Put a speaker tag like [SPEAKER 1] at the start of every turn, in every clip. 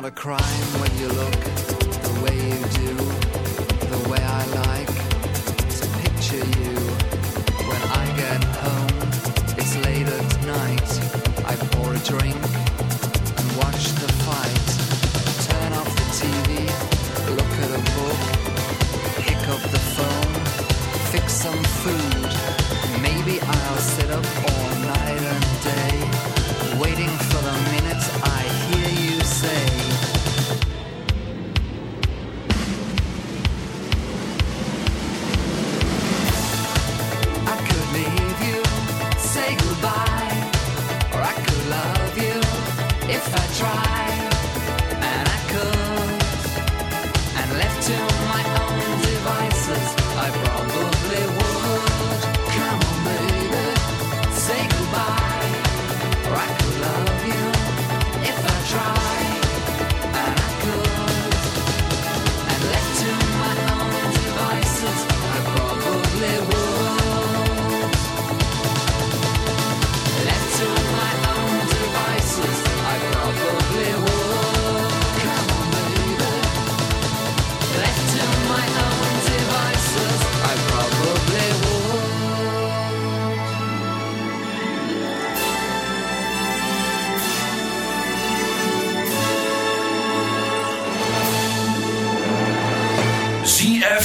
[SPEAKER 1] not a crime when you look the way you do.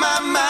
[SPEAKER 2] my mind.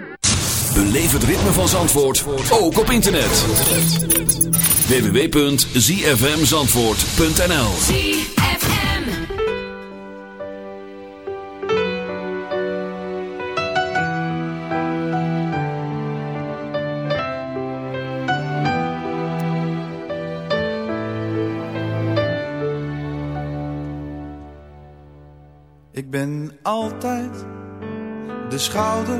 [SPEAKER 3] Beleef het ritme van Zandvoort ook op internet. www.zfmzandvoort.nl
[SPEAKER 4] ZFM.
[SPEAKER 5] Ik ben altijd de schouder,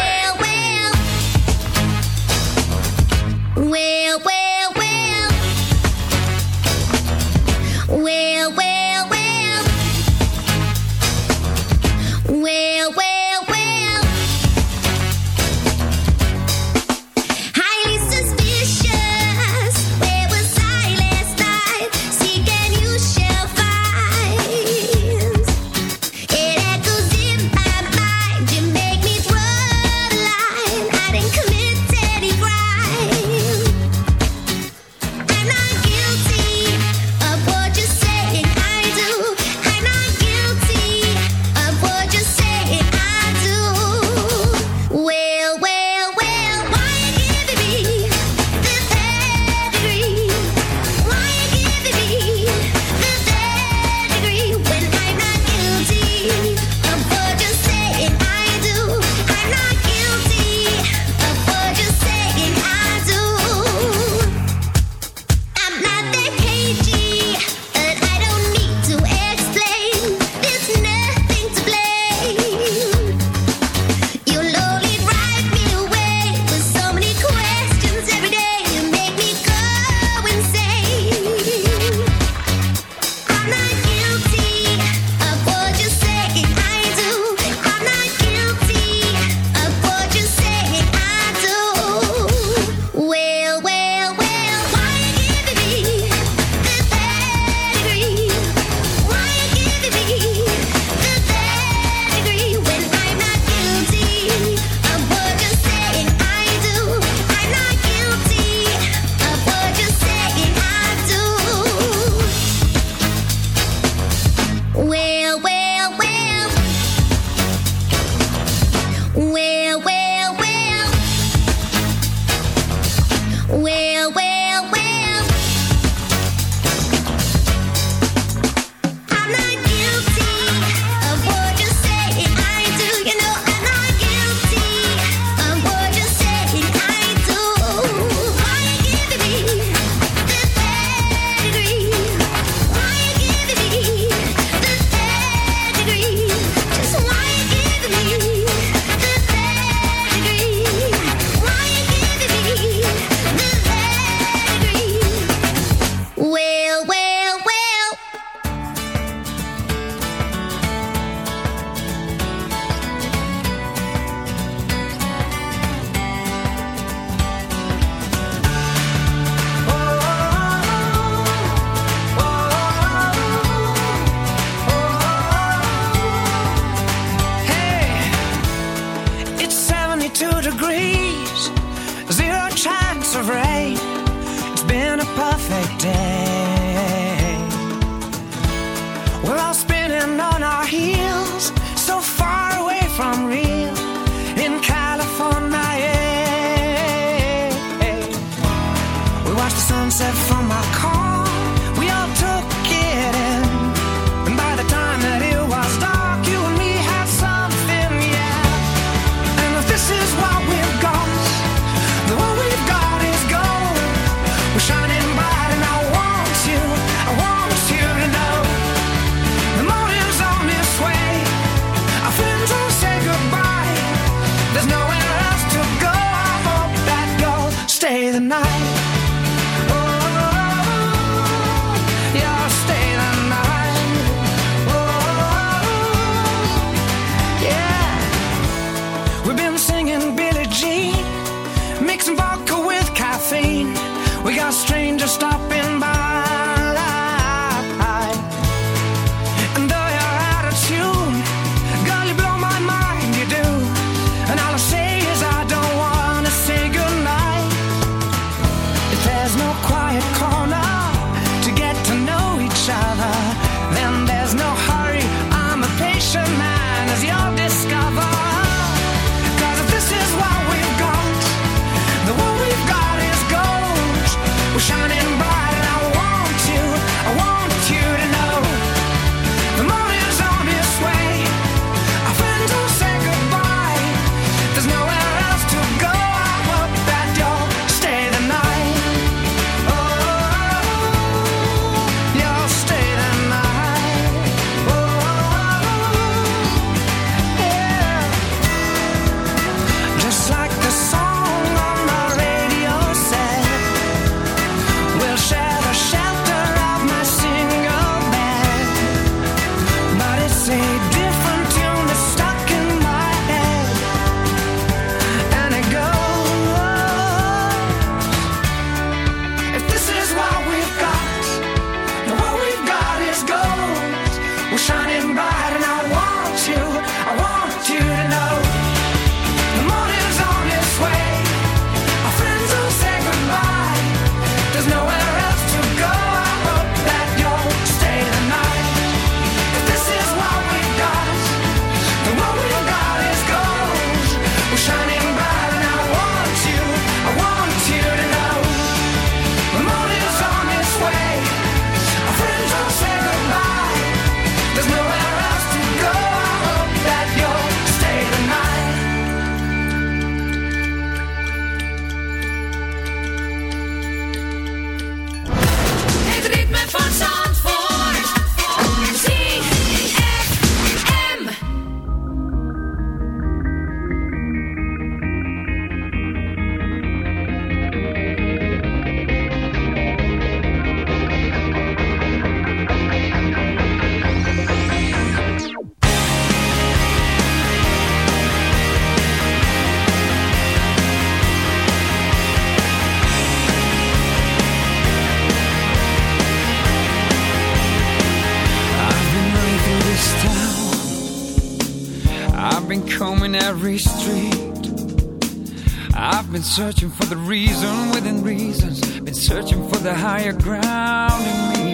[SPEAKER 6] searching for the reason within reasons, been searching for the higher ground in me.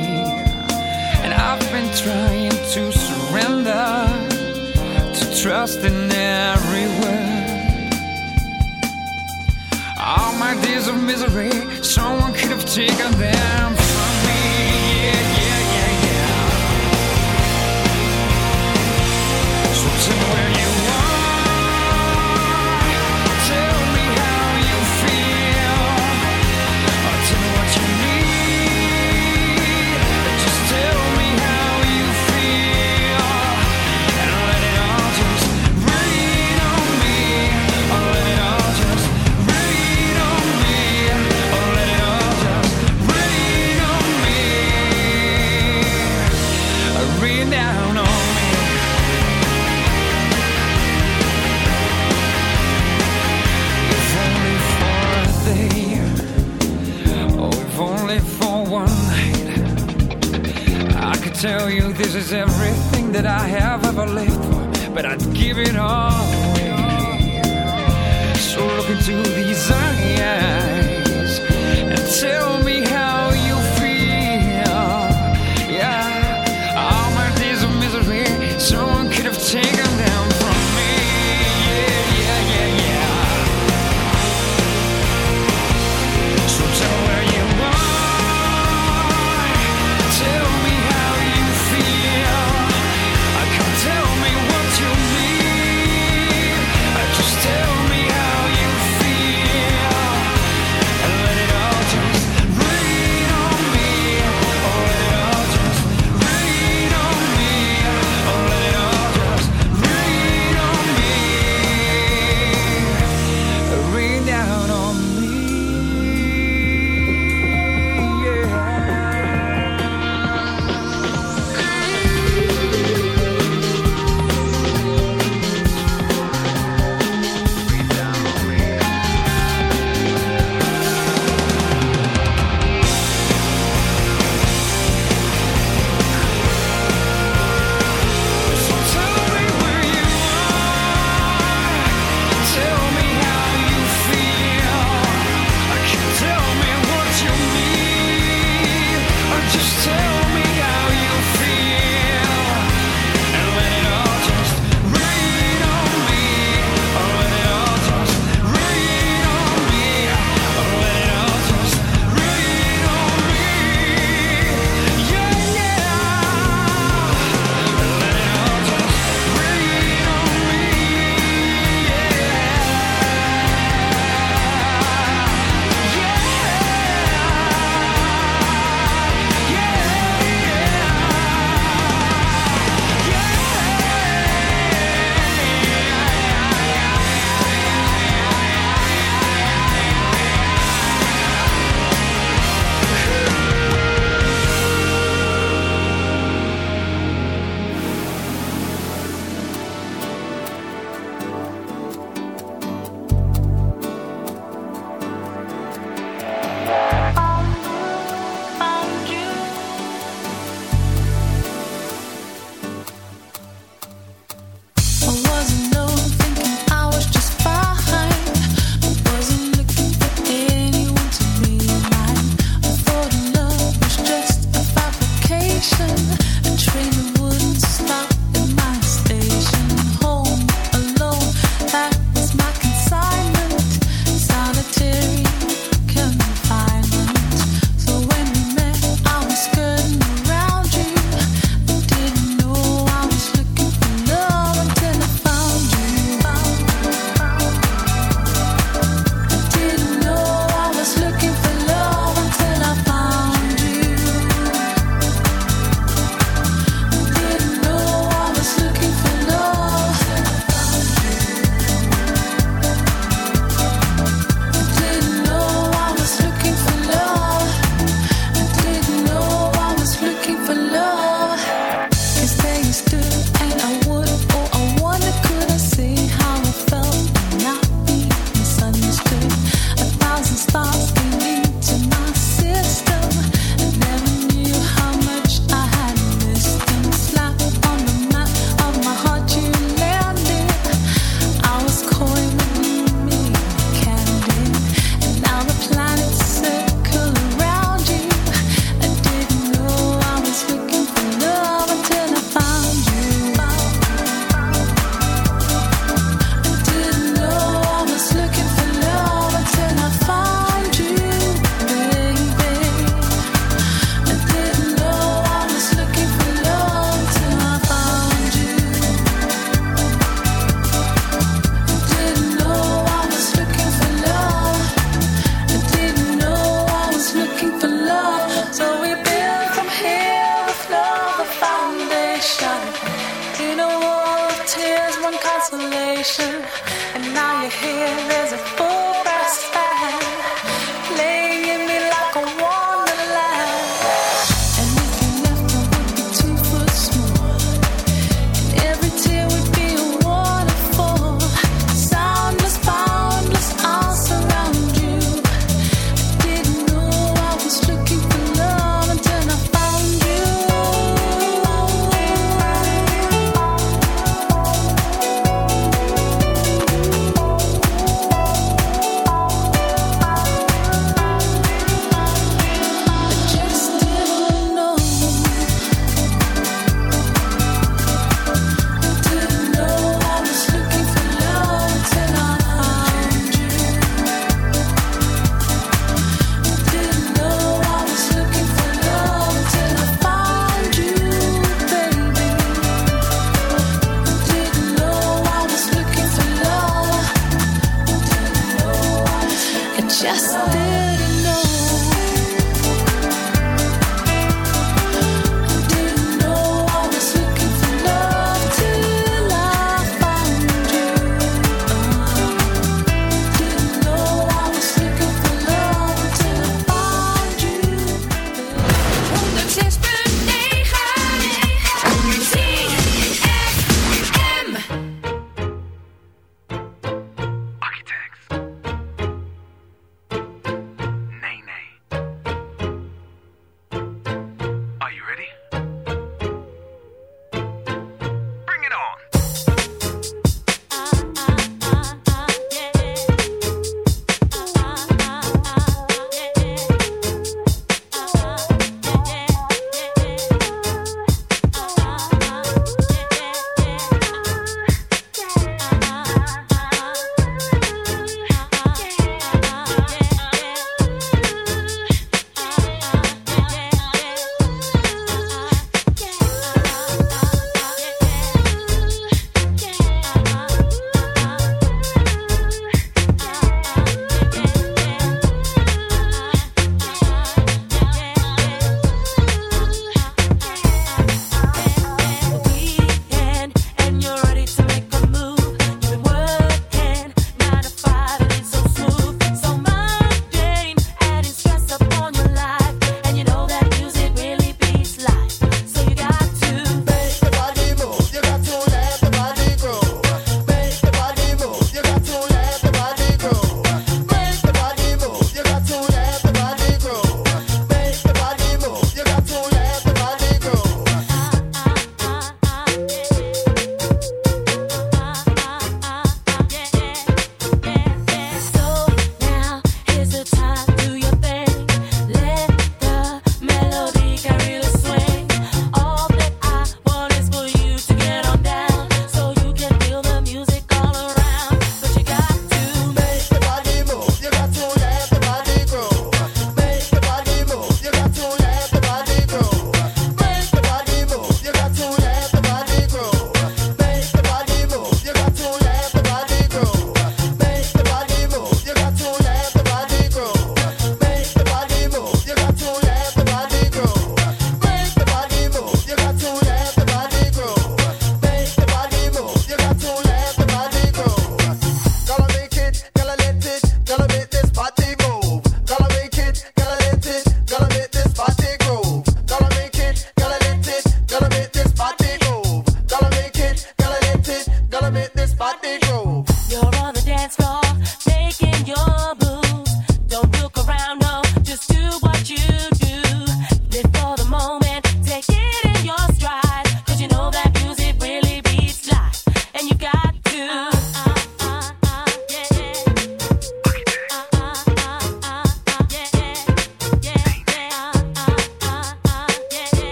[SPEAKER 6] And I've been trying to surrender, to trust in every word. All my days of misery, someone could have taken them from me. Yeah, yeah, yeah, yeah. So this is everything that I have ever lived for, but I'd give it all. So look into these eyes.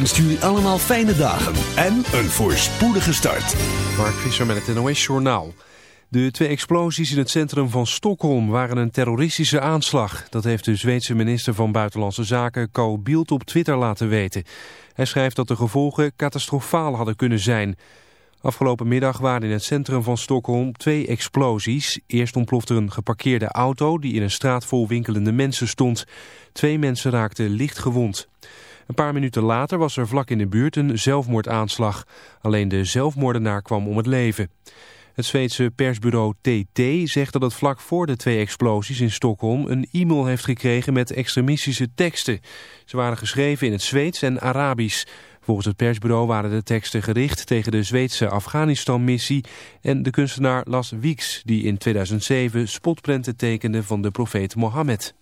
[SPEAKER 3] Wenst jullie allemaal fijne dagen en een voorspoedige start.
[SPEAKER 7] Mark Visser met het NOS Journaal. De twee explosies in het centrum van Stockholm waren een terroristische aanslag. Dat heeft de Zweedse minister van Buitenlandse Zaken Carl Bildt op Twitter laten weten. Hij schrijft dat de gevolgen catastrofaal hadden kunnen zijn. Afgelopen middag waren in het centrum van Stockholm twee explosies. Eerst ontplofte een geparkeerde auto die in een straat vol winkelende mensen stond. Twee mensen raakten licht gewond. Een paar minuten later was er vlak in de buurt een zelfmoordaanslag. Alleen de zelfmoordenaar kwam om het leven. Het Zweedse persbureau TT zegt dat het vlak voor de twee explosies in Stockholm een e-mail heeft gekregen met extremistische teksten. Ze waren geschreven in het Zweeds en Arabisch. Volgens het persbureau waren de teksten gericht tegen de Zweedse Afghanistan-missie en de kunstenaar Las Wieks, die in 2007 spotprenten tekende van de profeet Mohammed.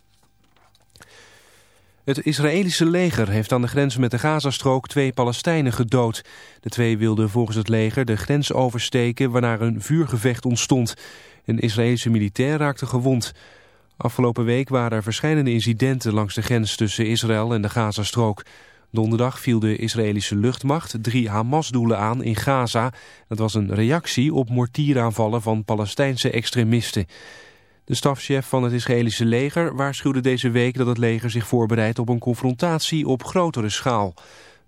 [SPEAKER 7] Het Israëlische leger heeft aan de grens met de Gazastrook twee Palestijnen gedood. De twee wilden volgens het leger de grens oversteken waarna een vuurgevecht ontstond. Een Israëlische militair raakte gewond. Afgelopen week waren er verschillende incidenten langs de grens tussen Israël en de Gazastrook. Donderdag viel de Israëlische luchtmacht drie Hamas-doelen aan in Gaza. Dat was een reactie op mortieraanvallen van Palestijnse extremisten. De stafchef van het Israëlische leger waarschuwde deze week dat het leger zich voorbereidt op een confrontatie op grotere schaal.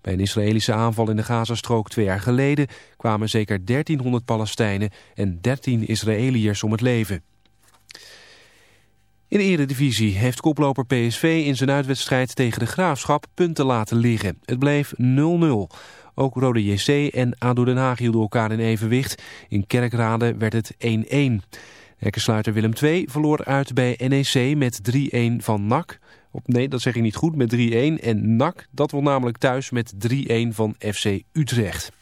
[SPEAKER 7] Bij een Israëlische aanval in de Gazastrook twee jaar geleden kwamen zeker 1300 Palestijnen en 13 Israëliërs om het leven. In de eredivisie heeft koploper PSV in zijn uitwedstrijd tegen de Graafschap punten laten liggen. Het bleef 0-0. Ook Rode JC en ADO Den Haag hielden elkaar in evenwicht. In Kerkrade werd het 1-1. Hekkensluiter Willem II verloor uit bij NEC met 3-1 van NAC. Op, nee, dat zeg ik niet goed, met 3-1. En NAC, dat won namelijk thuis met 3-1 van FC Utrecht.